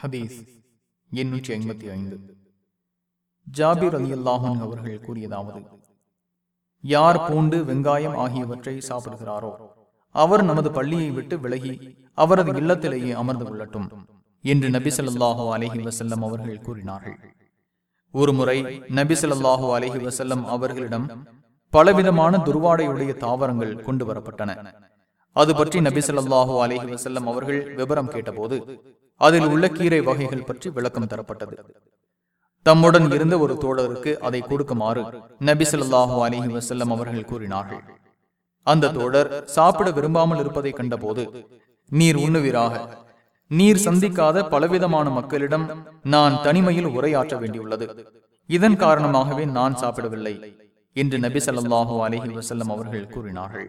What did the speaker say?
ஹதீஸ் எண்ணூற்றி ஐம்பத்தி ஐந்து. ஜாபிர் அலி அல்லாஹன் அவர்கள் கூறியதாவது யார் பூண்டு வெங்காயம் ஆகியவற்றை சாப்பிடுகிறாரோ அவர் நமது பள்ளியை விட்டு விலகி அவரது இல்லத்திலேயே அமர்ந்து கொள்ளட்டும் என்று நபி சொல்லாஹு அலஹி வசல்லம் அவர்கள் கூறினார்கள். ஒருமுறை நபி சொல்லாஹு அலஹி வசல்லம் அவர்களிடம் பலவிதமான துர்வாடையுடைய தாவரங்கள் கொண்டு வரப்பட்டன. அது பற்றி நபி சொல்லாஹு அலஹி வசல்லம் அவர்கள் விவரம் கேட்டபோது அதில் உள்ள கீரை வகைகள் பற்றி விளக்கம் தரப்பட்டது. தம்முடன் இருந்த ஒரு தோழருக்கு அதை கொடுக்குமாறு நபி ஸல்லல்லாஹு அலைஹி வஸல்லம் அவர்கள் கூறினார்கள். அந்த தோழர் சாப்பிட விரும்பாமல் இருப்பதை கண்டபோது நீர் உண்ணுவீராக. நீர் சந்திக்காத பலவிதமான மக்களிடம் நான் தனிமையில் உரையாற்ற வேண்டியுள்ளது. இதன் காரணமாகவே நான் சாப்பிடவில்லை என்று நபி ஸல்லல்லாஹு அலைஹி வஸல்லம் அவர்கள் கூறினார்கள்.